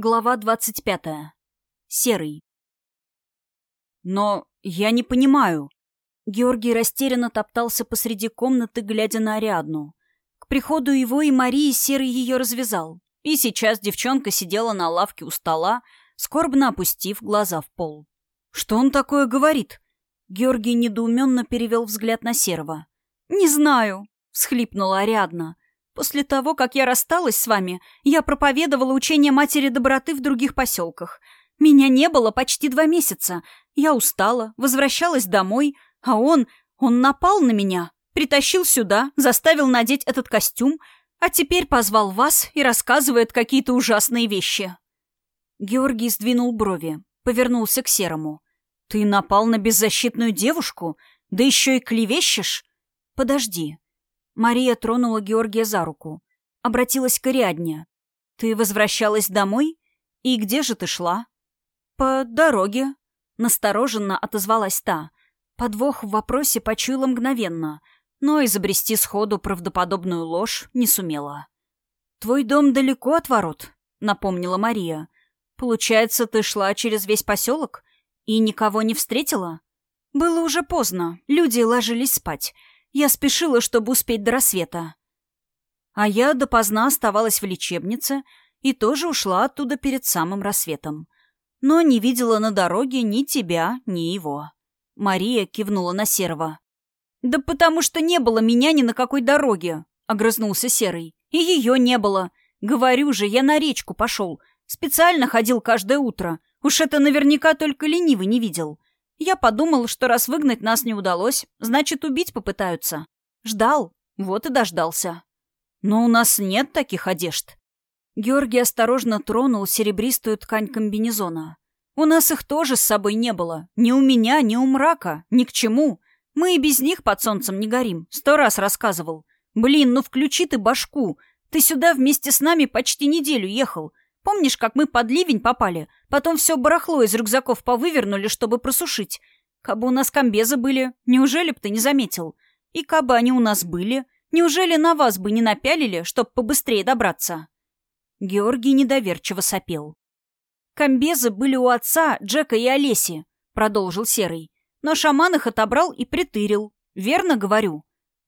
Глава двадцать пятая. Серый. Но я не понимаю. Георгий растерянно топтался посреди комнаты, глядя на Ариадну. К приходу его и Марии Серый ее развязал. И сейчас девчонка сидела на лавке у стола, скорбно опустив глаза в пол. «Что он такое говорит?» Георгий недоуменно перевел взгляд на Серого. «Не знаю», — всхлипнула Ариадна. После того, как я рассталась с вами, я проповедовала учение матери доброты в других поселках. Меня не было почти два месяца. Я устала, возвращалась домой, а он... он напал на меня, притащил сюда, заставил надеть этот костюм, а теперь позвал вас и рассказывает какие-то ужасные вещи». Георгий сдвинул брови, повернулся к Серому. «Ты напал на беззащитную девушку? Да еще и клевещешь? Подожди, Мария тронула Георгия за руку. Обратилась к Ариадне. «Ты возвращалась домой? И где же ты шла?» «По дороге», — настороженно отозвалась та. Подвох в вопросе почуяла мгновенно, но изобрести сходу правдоподобную ложь не сумела. «Твой дом далеко от ворот», — напомнила Мария. «Получается, ты шла через весь поселок и никого не встретила?» «Было уже поздно, люди ложились спать». Я спешила, чтобы успеть до рассвета. А я допоздна оставалась в лечебнице и тоже ушла оттуда перед самым рассветом. Но не видела на дороге ни тебя, ни его. Мария кивнула на Серого. «Да потому что не было меня ни на какой дороге», — огрызнулся Серый. «И ее не было. Говорю же, я на речку пошел. Специально ходил каждое утро. Уж это наверняка только ленивый не видел. Я подумал, что раз выгнать нас не удалось, значит, убить попытаются. Ждал, вот и дождался. Но у нас нет таких одежд. Георгий осторожно тронул серебристую ткань комбинезона. У нас их тоже с собой не было. Ни у меня, ни у мрака. Ни к чему. Мы и без них под солнцем не горим. Сто раз рассказывал. Блин, ну включи ты башку. Ты сюда вместе с нами почти неделю ехал. Помнишь, как мы под ливень попали? Потом все барахло из рюкзаков повывернули, чтобы просушить. Кабы у нас комбезы были, неужели б ты не заметил? И кабы они у нас были, неужели на вас бы не напялили, чтоб побыстрее добраться?» Георгий недоверчиво сопел. «Комбезы были у отца, Джека и Олеси», — продолжил Серый. «Но шаман их отобрал и притырил. Верно говорю?»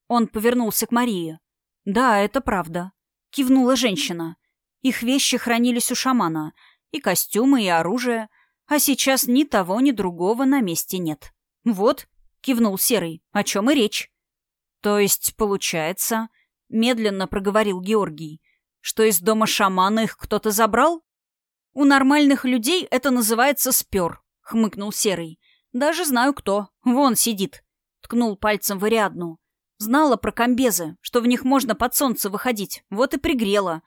Он повернулся к Марии. «Да, это правда», — кивнула женщина. Их вещи хранились у шамана, и костюмы, и оружие, а сейчас ни того, ни другого на месте нет. «Вот», — кивнул Серый, — «о чем и речь». «То есть, получается», — медленно проговорил Георгий, «что из дома шамана их кто-то забрал?» «У нормальных людей это называется спер», — хмыкнул Серый. «Даже знаю кто. Вон сидит», — ткнул пальцем в Ариадну. «Знала про комбезы, что в них можно под солнце выходить, вот и пригрела.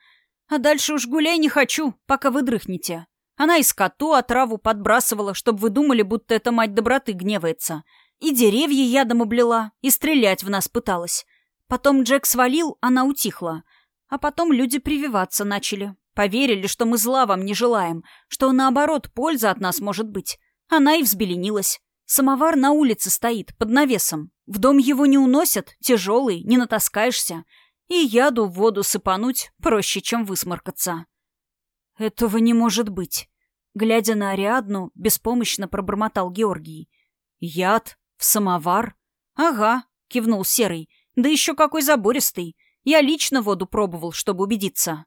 А дальше уж гуляй не хочу, пока вы дрыхнете. Она и скоту отраву подбрасывала, чтобы вы думали, будто эта мать доброты гневается. И деревья ядом облила, и стрелять в нас пыталась. Потом Джек свалил, она утихла. А потом люди прививаться начали. Поверили, что мы зла вам не желаем, что, наоборот, польза от нас может быть. Она и взбеленилась. Самовар на улице стоит, под навесом. В дом его не уносят, тяжелый, не натаскаешься и яду в воду сыпануть проще, чем высморкаться. «Этого не может быть», — глядя на Ариадну, беспомощно пробормотал Георгий. «Яд? В самовар?» «Ага», — кивнул Серый. «Да еще какой забористый. Я лично воду пробовал, чтобы убедиться».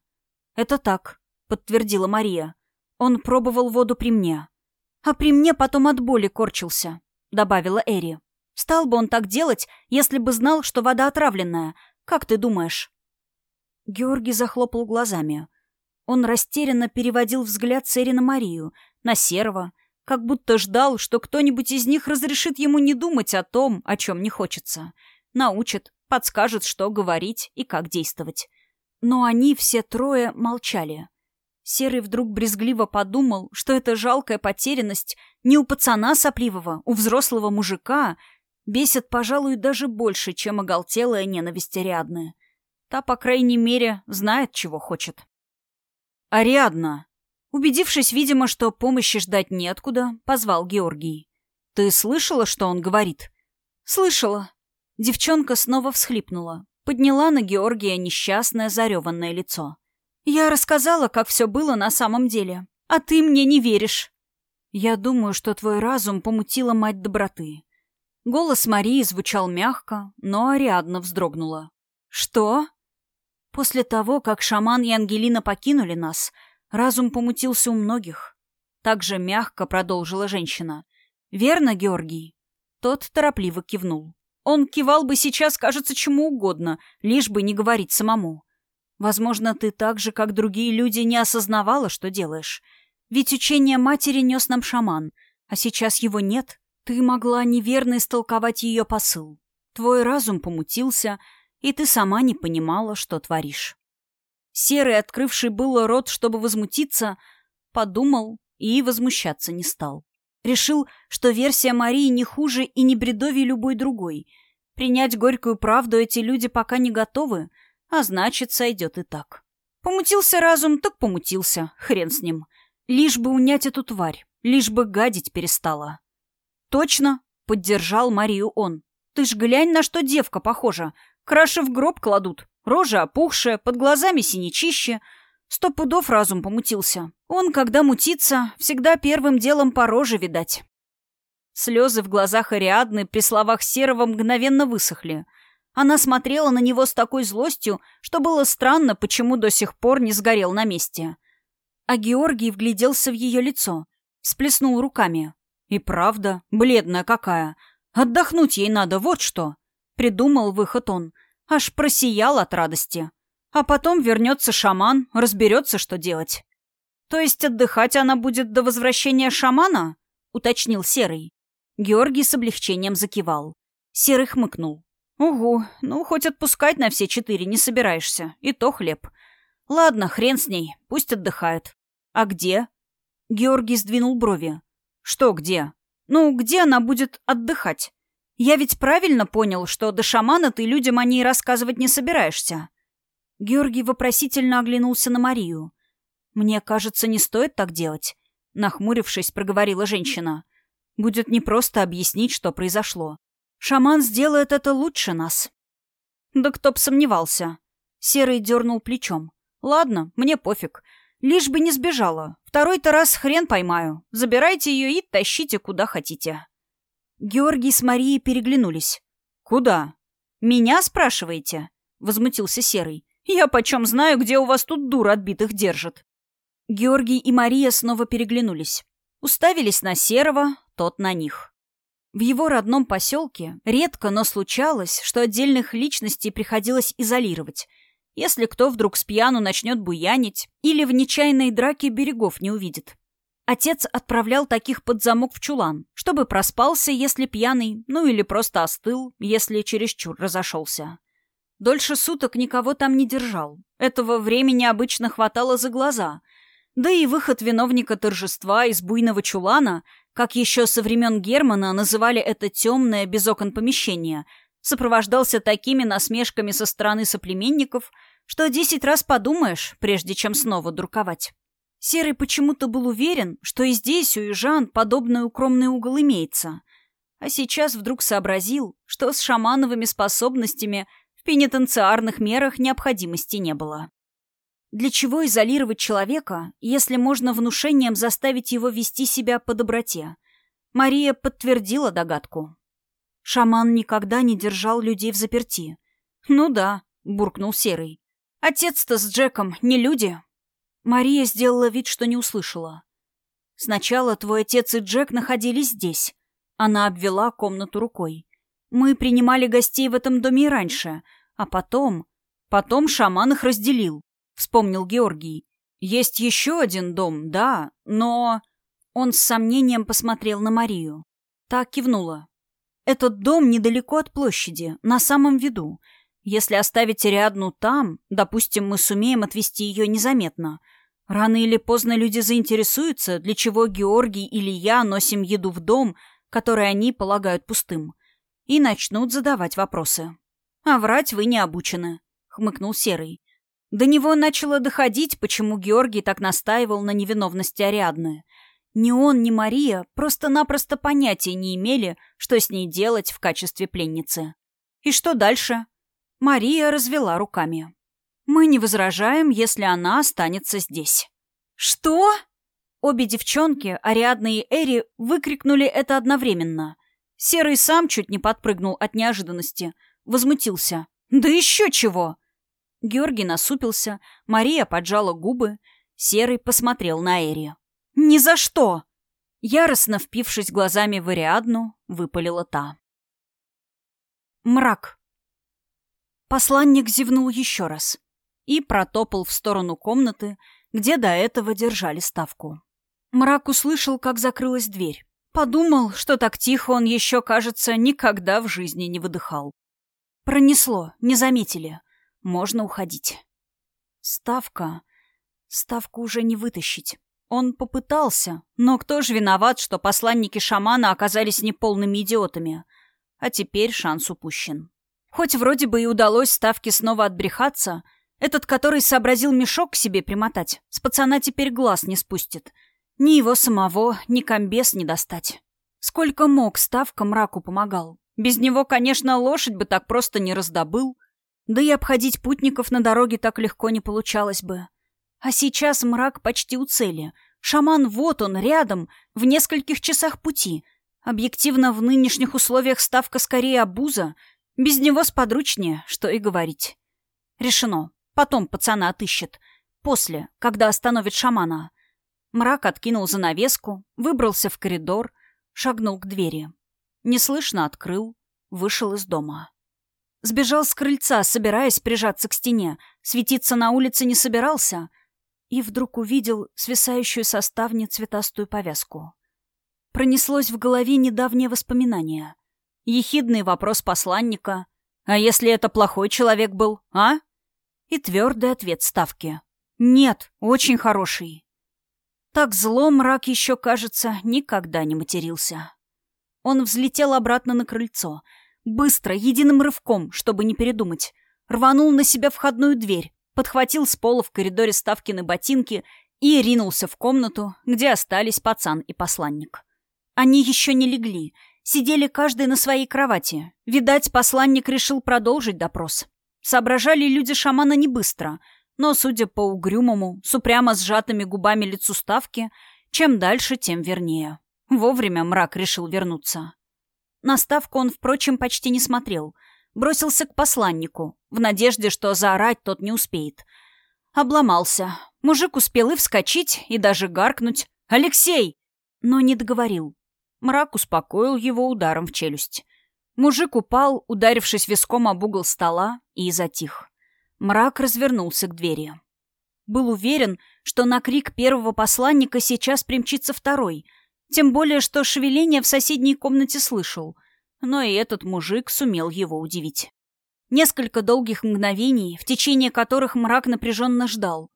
«Это так», — подтвердила Мария. «Он пробовал воду при мне». «А при мне потом от боли корчился», — добавила Эри. «Стал бы он так делать, если бы знал, что вода отравленная, как ты думаешь?» Георгий захлопал глазами. Он растерянно переводил взгляд Цери на Марию, на Серого, как будто ждал, что кто-нибудь из них разрешит ему не думать о том, о чем не хочется. Научит, подскажет, что говорить и как действовать. Но они все трое молчали. Серый вдруг брезгливо подумал, что эта жалкая потерянность не у пацана сопливого, у взрослого мужика — Бесит, пожалуй, даже больше, чем оголтелая ненависть Ариадны. Та, по крайней мере, знает, чего хочет. «Ариадна!» Убедившись, видимо, что помощи ждать неоткуда, позвал Георгий. «Ты слышала, что он говорит?» «Слышала». Девчонка снова всхлипнула, подняла на Георгия несчастное зареванное лицо. Я рассказала, как все было на самом деле, а ты мне не веришь. Я думаю, что твой разум помутила мать доброты. Голос Марии звучал мягко, но Ариадна вздрогнула. Что? После того, как шаман и Ангелина покинули нас, разум помутился у многих. Так же мягко продолжила женщина. «Верно, Георгий?» Тот торопливо кивнул. Он кивал бы сейчас, кажется, чему угодно, лишь бы не говорить самому. Возможно, ты так же, как другие люди, не осознавала, что делаешь. Ведь учение матери нес нам шаман, а сейчас его нет. Ты могла неверно истолковать ее посыл. Твой разум помутился, и ты сама не понимала, что творишь. Серый, открывший было рот, чтобы возмутиться, подумал и возмущаться не стал. Решил, что версия Марии не хуже и не бредовей любой другой. Принять горькую правду эти люди пока не готовы, а значит, сойдет и так. Помутился разум, так помутился, хрен с ним. Лишь бы унять эту тварь, лишь бы гадить перестала. «Точно», — поддержал Марию он. «Ты ж глянь, на что девка похожа. Краши в гроб кладут. Рожа опухшая, под глазами синячище. Сто пудов разум помутился. Он, когда мутится, всегда первым делом по роже видать». Слезы в глазах Ариадны при словах Серого мгновенно высохли. Она смотрела на него с такой злостью, что было странно, почему до сих пор не сгорел на месте. А Георгий вгляделся в ее лицо, сплеснул руками. И правда, бледная какая. Отдохнуть ей надо, вот что. Придумал выход он. Аж просиял от радости. А потом вернется шаман, разберется, что делать. То есть отдыхать она будет до возвращения шамана? Уточнил Серый. Георгий с облегчением закивал. Серый хмыкнул. «Угу, ну хоть отпускать на все четыре не собираешься, и то хлеб. Ладно, хрен с ней, пусть отдыхает. «А где?» Георгий сдвинул брови. «Что где?» «Ну, где она будет отдыхать? Я ведь правильно понял, что до шамана ты людям о ней рассказывать не собираешься?» Георгий вопросительно оглянулся на Марию. «Мне кажется, не стоит так делать», — нахмурившись, проговорила женщина. «Будет непросто объяснить, что произошло. Шаман сделает это лучше нас». «Да кто б сомневался». Серый дернул плечом. «Ладно, мне пофиг. Лишь бы не сбежала. Второй-то раз хрен поймаю. Забирайте ее и тащите куда хотите. Георгий с Марией переглянулись. «Куда?» «Меня спрашиваете?» — возмутился Серый. «Я почем знаю, где у вас тут дур отбитых держит?» Георгий и Мария снова переглянулись. Уставились на Серого, тот на них. В его родном поселке редко, но случалось, что отдельных личностей приходилось изолировать — если кто вдруг с пьяну начнет буянить или в нечаянной драке берегов не увидит. Отец отправлял таких под замок в чулан, чтобы проспался, если пьяный, ну или просто остыл, если чересчур разошелся. Дольше суток никого там не держал. Этого времени обычно хватало за глаза. Да и выход виновника торжества из буйного чулана, как еще со времен Германа называли это темное без окон помещение, сопровождался такими насмешками со стороны соплеменников – что десять раз подумаешь, прежде чем снова друковать. Серый почему-то был уверен, что и здесь у южан подобный укромный угол имеется. А сейчас вдруг сообразил, что с шамановыми способностями в пенитенциарных мерах необходимости не было. Для чего изолировать человека, если можно внушением заставить его вести себя по доброте? Мария подтвердила догадку. Шаман никогда не держал людей в заперти. «Ну да», — буркнул Серый. Отец-то с Джеком не люди. Мария сделала вид, что не услышала. Сначала твой отец и Джек находились здесь. Она обвела комнату рукой. Мы принимали гостей в этом доме и раньше, а потом... Потом шаман их разделил, вспомнил Георгий. Есть еще один дом, да, но... Он с сомнением посмотрел на Марию. Так кивнула. Этот дом недалеко от площади, на самом виду. Если оставить Ариадну там, допустим, мы сумеем отвести ее незаметно. Рано или поздно люди заинтересуются, для чего Георгий или я носим еду в дом, который они полагают пустым, и начнут задавать вопросы. «А врать вы не обучены», — хмыкнул Серый. До него начало доходить, почему Георгий так настаивал на невиновности Ариадны. Ни он, ни Мария просто-напросто понятия не имели, что с ней делать в качестве пленницы. И что дальше? Мария развела руками. Мы не возражаем, если она останется здесь». «Что?» Обе девчонки, Ариадна и Эри, выкрикнули это одновременно. Серый сам чуть не подпрыгнул от неожиданности. Возмутился. «Да еще чего!» Георгий насупился, Мария поджала губы. Серый посмотрел на Эри. «Ни за что!» Яростно впившись глазами в Ариадну, выпалила та. Мрак. Посланник зевнул еще раз и протопал в сторону комнаты, где до этого держали ставку. Мрак услышал, как закрылась дверь. Подумал, что так тихо он еще, кажется, никогда в жизни не выдыхал. Пронесло, не заметили. Можно уходить. Ставка... Ставку уже не вытащить. Он попытался, но кто же виноват, что посланники шамана оказались неполными идиотами? А теперь шанс упущен. Хоть вроде бы и удалось ставке снова отбрехаться, этот, который сообразил мешок к себе примотать, с пацана теперь глаз не спустит. Ни его самого, ни комбес не достать. Сколько мог, ставка мраку помогал. Без него, конечно, лошадь бы так просто не раздобыл. Да и обходить путников на дороге так легко не получалось бы. А сейчас мрак почти у цели. Шаман вот он, рядом, в нескольких часах пути. Объективно, в нынешних условиях ставка скорее обуза. Без него сподручнее, что и говорить. Решено. Потом пацана отыщет. После, когда остановит шамана. Мрак откинул занавеску, выбрался в коридор, шагнул к двери. Неслышно открыл, вышел из дома. Сбежал с крыльца, собираясь прижаться к стене. Светиться на улице не собирался — и вдруг увидел свисающую со ставни цветастую повязку. Пронеслось в голове недавнее воспоминание. Ехидный вопрос посланника «А если это плохой человек был, а?» И твердый ответ ставки «Нет, очень хороший». Так зло мрак еще, кажется, никогда не матерился. Он взлетел обратно на крыльцо, быстро, единым рывком, чтобы не передумать, рванул на себя входную дверь, подхватил с пола в коридоре Ставкины ботинки и ринулся в комнату, где остались пацан и посланник. Они еще не легли, сидели каждый на своей кровати. Видать, посланник решил продолжить допрос. Соображали люди шамана не быстро, но, судя по угрюмому, с упрямо сжатыми губами лицу Ставки, чем дальше, тем вернее. Вовремя мрак решил вернуться. На Ставку он, впрочем, почти не смотрел — Бросился к посланнику, в надежде, что заорать тот не успеет. Обломался. Мужик успел и вскочить, и даже гаркнуть «Алексей!», но не договорил. Мрак успокоил его ударом в челюсть. Мужик упал, ударившись виском об угол стола, и затих. Мрак развернулся к двери. Был уверен, что на крик первого посланника сейчас примчится второй, тем более, что шевеление в соседней комнате слышал — но и этот мужик сумел его удивить. Несколько долгих мгновений, в течение которых мрак напряженно ждал.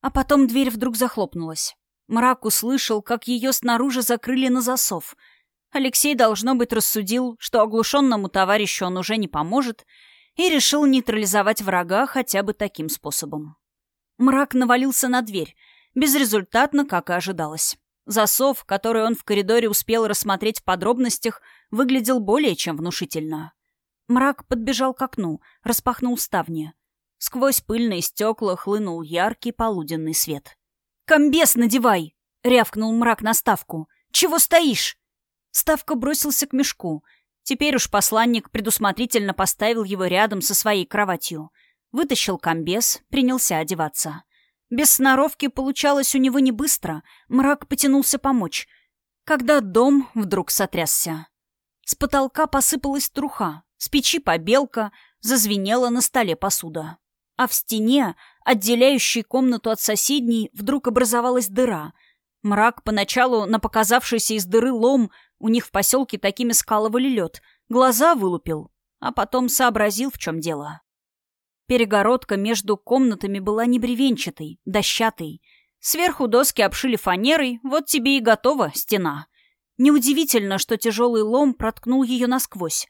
А потом дверь вдруг захлопнулась. Мрак услышал, как ее снаружи закрыли на засов. Алексей, должно быть, рассудил, что оглушенному товарищу он уже не поможет, и решил нейтрализовать врага хотя бы таким способом. Мрак навалился на дверь, безрезультатно, как и ожидалось. Засов, который он в коридоре успел рассмотреть в подробностях, выглядел более чем внушительно. Мрак подбежал к окну, распахнул ставни. Сквозь пыльные стекла хлынул яркий полуденный свет. «Комбес надевай!» — рявкнул мрак на ставку. «Чего стоишь?» Ставка бросился к мешку. Теперь уж посланник предусмотрительно поставил его рядом со своей кроватью. Вытащил комбез, принялся одеваться. Без сноровки получалось у него не быстро. Мрак потянулся помочь. Когда дом вдруг сотрясся. С потолка посыпалась труха, с печи побелка, зазвенела на столе посуда. А в стене, отделяющей комнату от соседней, вдруг образовалась дыра. Мрак поначалу на показавшийся из дыры лом у них в поселке такими скалывали лед, глаза вылупил, а потом сообразил, в чем дело. Перегородка между комнатами была не бревенчатой, дощатой. Сверху доски обшили фанерой, вот тебе и готова стена. Неудивительно, что тяжелый лом проткнул ее насквозь.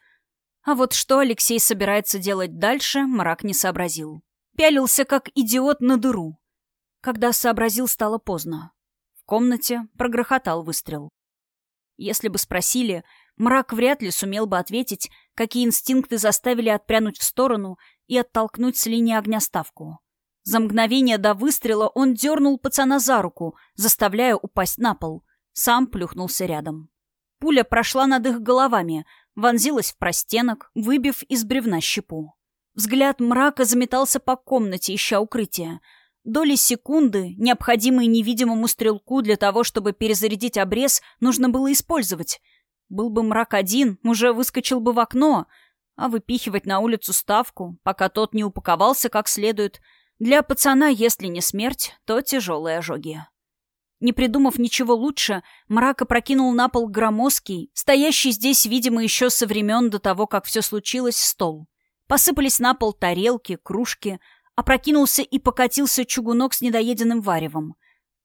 А вот что Алексей собирается делать дальше, мрак не сообразил. Пялился, как идиот, на дыру. Когда сообразил, стало поздно. В комнате прогрохотал выстрел. Если бы спросили, мрак вряд ли сумел бы ответить, какие инстинкты заставили отпрянуть в сторону и оттолкнуть с линии огня ставку. За мгновение до выстрела он дернул пацана за руку, заставляя упасть на пол. Сам плюхнулся рядом. Пуля прошла над их головами, вонзилась в простенок, выбив из бревна щепу. Взгляд мрака заметался по комнате, ища укрытия. Доли секунды, необходимые невидимому стрелку для того, чтобы перезарядить обрез, нужно было использовать. Был бы мрак один, уже выскочил бы в окно, а выпихивать на улицу ставку, пока тот не упаковался как следует, для пацана, если не смерть, то тяжелые ожоги. Не придумав ничего лучше, мрак опрокинул на пол громоздкий, стоящий здесь, видимо, еще со времен до того, как все случилось, стол. Посыпались на пол тарелки, кружки, опрокинулся и покатился чугунок с недоеденным варевом.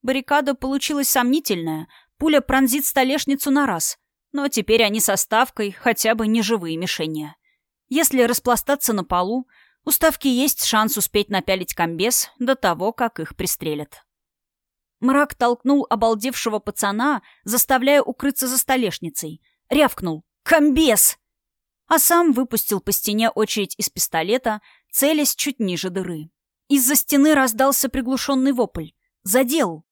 Баррикада получилась сомнительная, пуля пронзит столешницу на раз, но теперь они со ставкой хотя бы не живые мишени. Если распластаться на полу, у ставки есть шанс успеть напялить комбез до того, как их пристрелят. Мрак толкнул обалдевшего пацана, заставляя укрыться за столешницей. Рявкнул «Комбез!» А сам выпустил по стене очередь из пистолета, целясь чуть ниже дыры. Из-за стены раздался приглушенный вопль. «Задел!»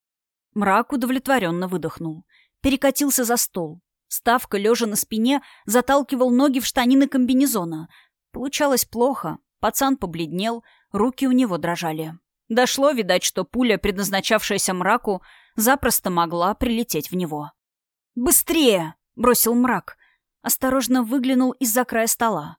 Мрак удовлетворенно выдохнул. Перекатился за стол. Ставка, лежа на спине, заталкивал ноги в штанины комбинезона. Получалось плохо. Пацан побледнел, руки у него дрожали. Дошло, видать, что пуля, предназначавшаяся мраку, запросто могла прилететь в него. «Быстрее!» — бросил мрак. Осторожно выглянул из-за края стола.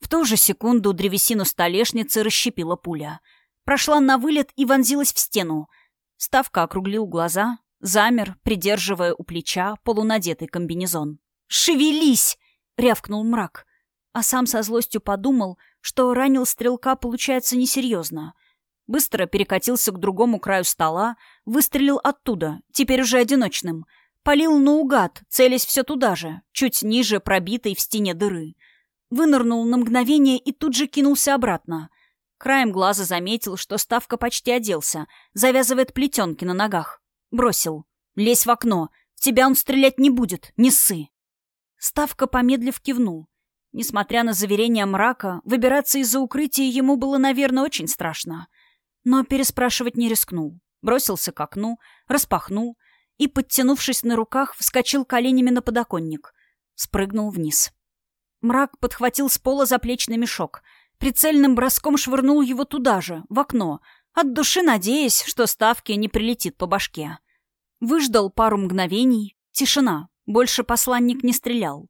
В ту же секунду древесину столешницы расщепила пуля. Прошла на вылет и вонзилась в стену. Ставка округлил глаза, замер, придерживая у плеча полунадетый комбинезон. «Шевелись!» — рявкнул мрак. А сам со злостью подумал, что ранил стрелка получается несерьезно — Быстро перекатился к другому краю стола, выстрелил оттуда, теперь уже одиночным. Полил наугад, целясь все туда же, чуть ниже пробитой в стене дыры. Вынырнул на мгновение и тут же кинулся обратно. Краем глаза заметил, что Ставка почти оделся, завязывает плетенки на ногах. Бросил. «Лезь в окно. В тебя он стрелять не будет. Не ссы». Ставка, помедлив, кивнул. Несмотря на заверения мрака, выбираться из-за укрытия ему было, наверное, очень страшно но переспрашивать не рискнул. Бросился к окну, распахнул и, подтянувшись на руках, вскочил коленями на подоконник. Спрыгнул вниз. Мрак подхватил с пола заплечный мешок. Прицельным броском швырнул его туда же, в окно, от души надеясь, что ставки не прилетит по башке. Выждал пару мгновений. Тишина. Больше посланник не стрелял.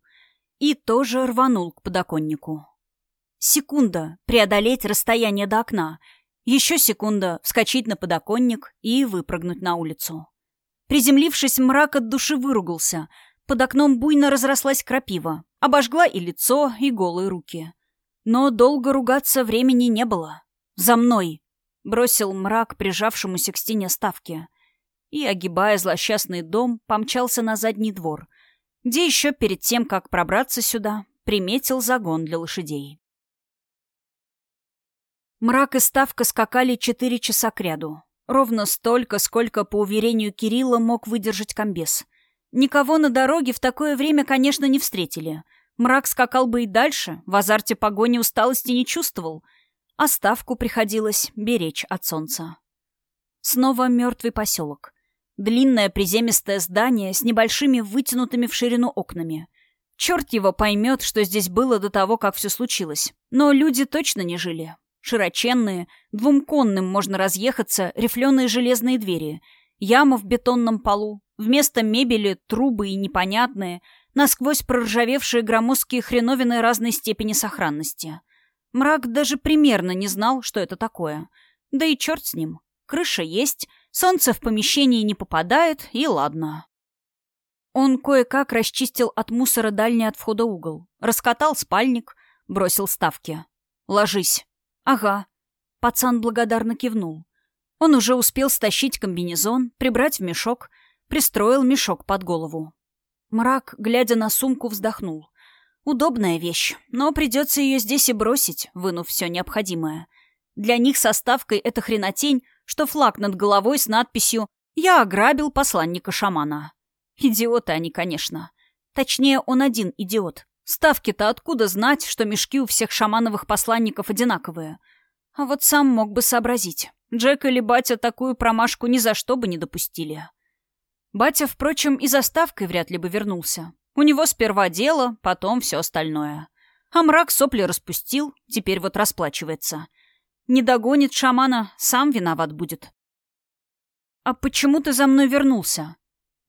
И тоже рванул к подоконнику. Секунда преодолеть расстояние до окна — еще секунда вскочить на подоконник и выпрыгнуть на улицу. Приземлившись, мрак от души выругался. Под окном буйно разрослась крапива. Обожгла и лицо, и голые руки. Но долго ругаться времени не было. «За мной!» — бросил мрак прижавшемуся к стене ставки. И, огибая злосчастный дом, помчался на задний двор, где еще перед тем, как пробраться сюда, приметил загон для лошадей. Мрак и Ставка скакали четыре часа кряду. Ровно столько, сколько, по уверению Кирилла, мог выдержать комбез. Никого на дороге в такое время, конечно, не встретили. Мрак скакал бы и дальше, в азарте погони усталости не чувствовал, а Ставку приходилось беречь от солнца. Снова мертвый поселок. Длинное приземистое здание с небольшими вытянутыми в ширину окнами. Черт его поймет, что здесь было до того, как все случилось. Но люди точно не жили. Широченные, двумконным можно разъехаться, рифленые железные двери, яма в бетонном полу, вместо мебели трубы и непонятные, насквозь проржавевшие громоздкие хреновины разной степени сохранности. Мрак даже примерно не знал, что это такое. Да и черт с ним. Крыша есть, солнце в помещении не попадает, и ладно. Он кое-как расчистил от мусора дальний от входа угол, раскатал спальник, бросил ставки. «Ложись». «Ага». Пацан благодарно кивнул. Он уже успел стащить комбинезон, прибрать в мешок, пристроил мешок под голову. Мрак, глядя на сумку, вздохнул. Удобная вещь, но придется ее здесь и бросить, вынув все необходимое. Для них составкой эта хренотень, что флаг над головой с надписью «Я ограбил посланника шамана». Идиоты они, конечно. Точнее, он один идиот. Ставки-то откуда знать, что мешки у всех шамановых посланников одинаковые? А вот сам мог бы сообразить. Джек или батя такую промашку ни за что бы не допустили. Батя, впрочем, и заставкой вряд ли бы вернулся. У него сперва дело, потом все остальное. А мрак сопли распустил, теперь вот расплачивается. Не догонит шамана, сам виноват будет. «А почему ты за мной вернулся?»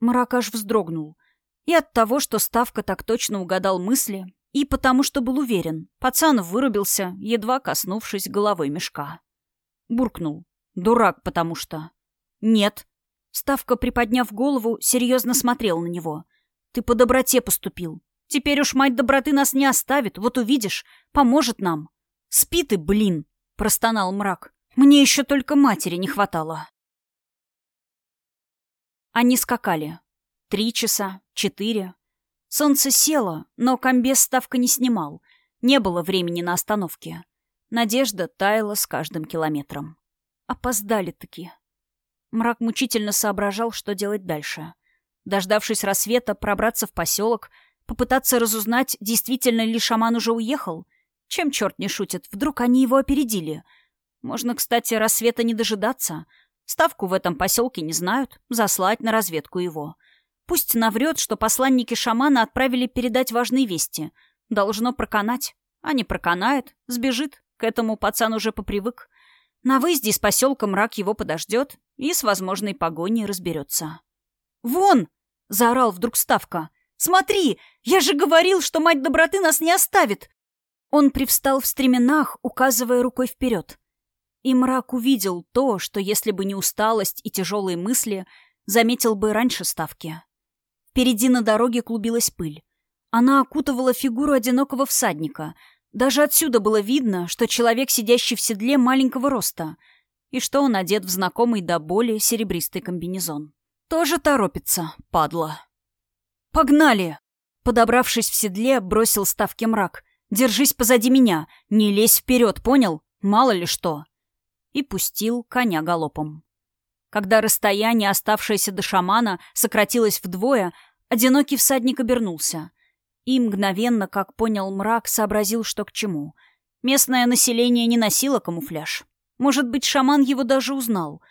Мрак аж вздрогнул. И от того, что Ставка так точно угадал мысли, и потому что был уверен, пацан вырубился, едва коснувшись головой мешка. Буркнул. «Дурак, потому что...» «Нет». Ставка, приподняв голову, серьезно смотрел на него. «Ты по доброте поступил. Теперь уж мать доброты нас не оставит, вот увидишь, поможет нам». «Спи ты, блин!» — простонал мрак. «Мне еще только матери не хватало». Они скакали. Три часа, четыре. Солнце село, но комбез ставка не снимал. Не было времени на остановке. Надежда таяла с каждым километром. Опоздали-таки. Мрак мучительно соображал, что делать дальше. Дождавшись рассвета, пробраться в поселок, попытаться разузнать, действительно ли шаман уже уехал. Чем черт не шутит, вдруг они его опередили. Можно, кстати, рассвета не дожидаться. Ставку в этом поселке не знают, заслать на разведку его. Пусть наврет, что посланники шамана отправили передать важные вести. Должно проканать. А не проканает, сбежит. К этому пацан уже попривык. На выезде из поселка мрак его подождет и с возможной погоней разберется. «Вон!» — заорал вдруг Ставка. «Смотри! Я же говорил, что мать доброты нас не оставит!» Он привстал в стременах, указывая рукой вперед. И мрак увидел то, что, если бы не усталость и тяжелые мысли, заметил бы раньше Ставки. Впереди на дороге клубилась пыль. Она окутывала фигуру одинокого всадника. Даже отсюда было видно, что человек, сидящий в седле, маленького роста, и что он одет в знакомый до боли серебристый комбинезон. Тоже торопится, падла. «Погнали!» Подобравшись в седле, бросил ставки мрак. «Держись позади меня, не лезь вперед, понял? Мало ли что!» И пустил коня галопом. Когда расстояние, оставшееся до шамана, сократилось вдвое, одинокий всадник обернулся. И мгновенно, как понял мрак, сообразил, что к чему. Местное население не носило камуфляж. Может быть, шаман его даже узнал.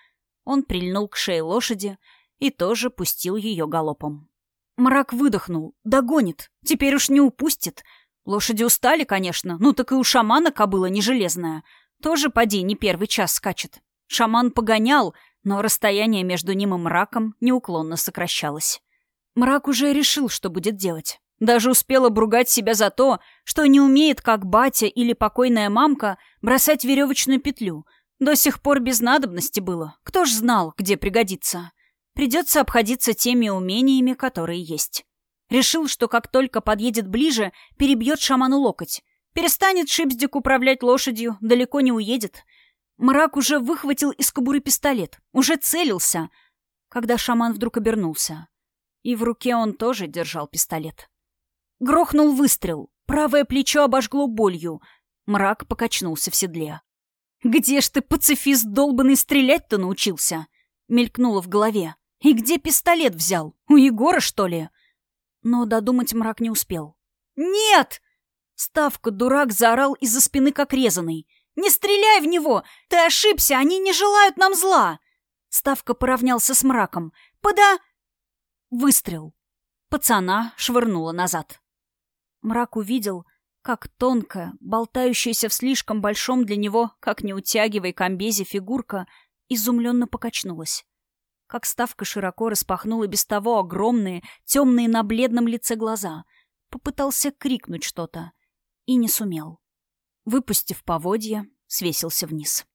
Он прильнул к шее лошади и тоже пустил ее галопом. Мрак выдохнул. Догонит. Теперь уж не упустит. Лошади устали, конечно. Ну так и у шамана кобыла не железная. Тоже, поди, не первый час скачет. Шаман погонял, но расстояние между ним и мраком неуклонно сокращалось. Мрак уже решил, что будет делать. Даже успел обругать себя за то, что не умеет, как батя или покойная мамка, бросать веревочную петлю. До сих пор без надобности было. Кто ж знал, где пригодится. Придется обходиться теми умениями, которые есть. Решил, что как только подъедет ближе, перебьет шаману локоть. Перестанет Шипздик управлять лошадью, далеко не уедет — Мрак уже выхватил из кобуры пистолет, уже целился, когда шаман вдруг обернулся. И в руке он тоже держал пистолет. Грохнул выстрел, правое плечо обожгло болью. Мрак покачнулся в седле. «Где ж ты, пацифист долбанный, стрелять-то научился?» Мелькнуло в голове. «И где пистолет взял? У Егора, что ли?» Но додумать мрак не успел. «Нет!» Ставка, дурак, заорал из-за спины, как резанный. «Не стреляй в него! Ты ошибся! Они не желают нам зла!» Ставка поравнялся с мраком. «Пода...» Выстрел. Пацана швырнула назад. Мрак увидел, как тонкая, болтающаяся в слишком большом для него, как не утягивай комбезе, фигурка, изумленно покачнулась. Как ставка широко распахнула без того огромные, темные на бледном лице глаза. Попытался крикнуть что-то. И не сумел. Выпустив поводья, свесился вниз.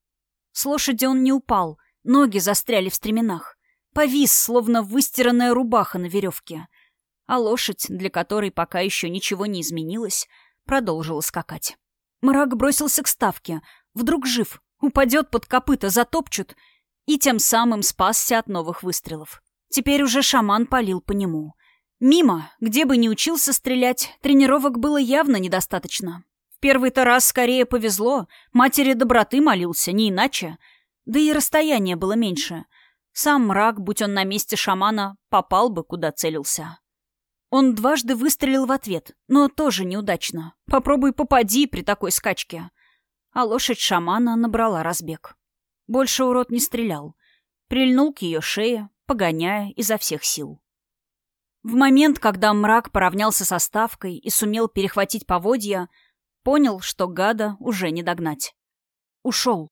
С лошади он не упал, ноги застряли в стременах. Повис, словно выстиранная рубаха на веревке. А лошадь, для которой пока еще ничего не изменилось, продолжила скакать. Мрак бросился к ставке. Вдруг жив, упадет под копыта, затопчут, и тем самым спасся от новых выстрелов. Теперь уже шаман палил по нему. Мимо, где бы ни учился стрелять, тренировок было явно недостаточно первый-то раз скорее повезло. Матери доброты молился, не иначе. Да и расстояние было меньше. Сам мрак, будь он на месте шамана, попал бы, куда целился. Он дважды выстрелил в ответ, но тоже неудачно. Попробуй попади при такой скачке. А лошадь шамана набрала разбег. Больше урод не стрелял. Прильнул к ее шее, погоняя изо всех сил. В момент, когда мрак поравнялся со ставкой и сумел перехватить поводья, понял, что гада уже не догнать. Ушел.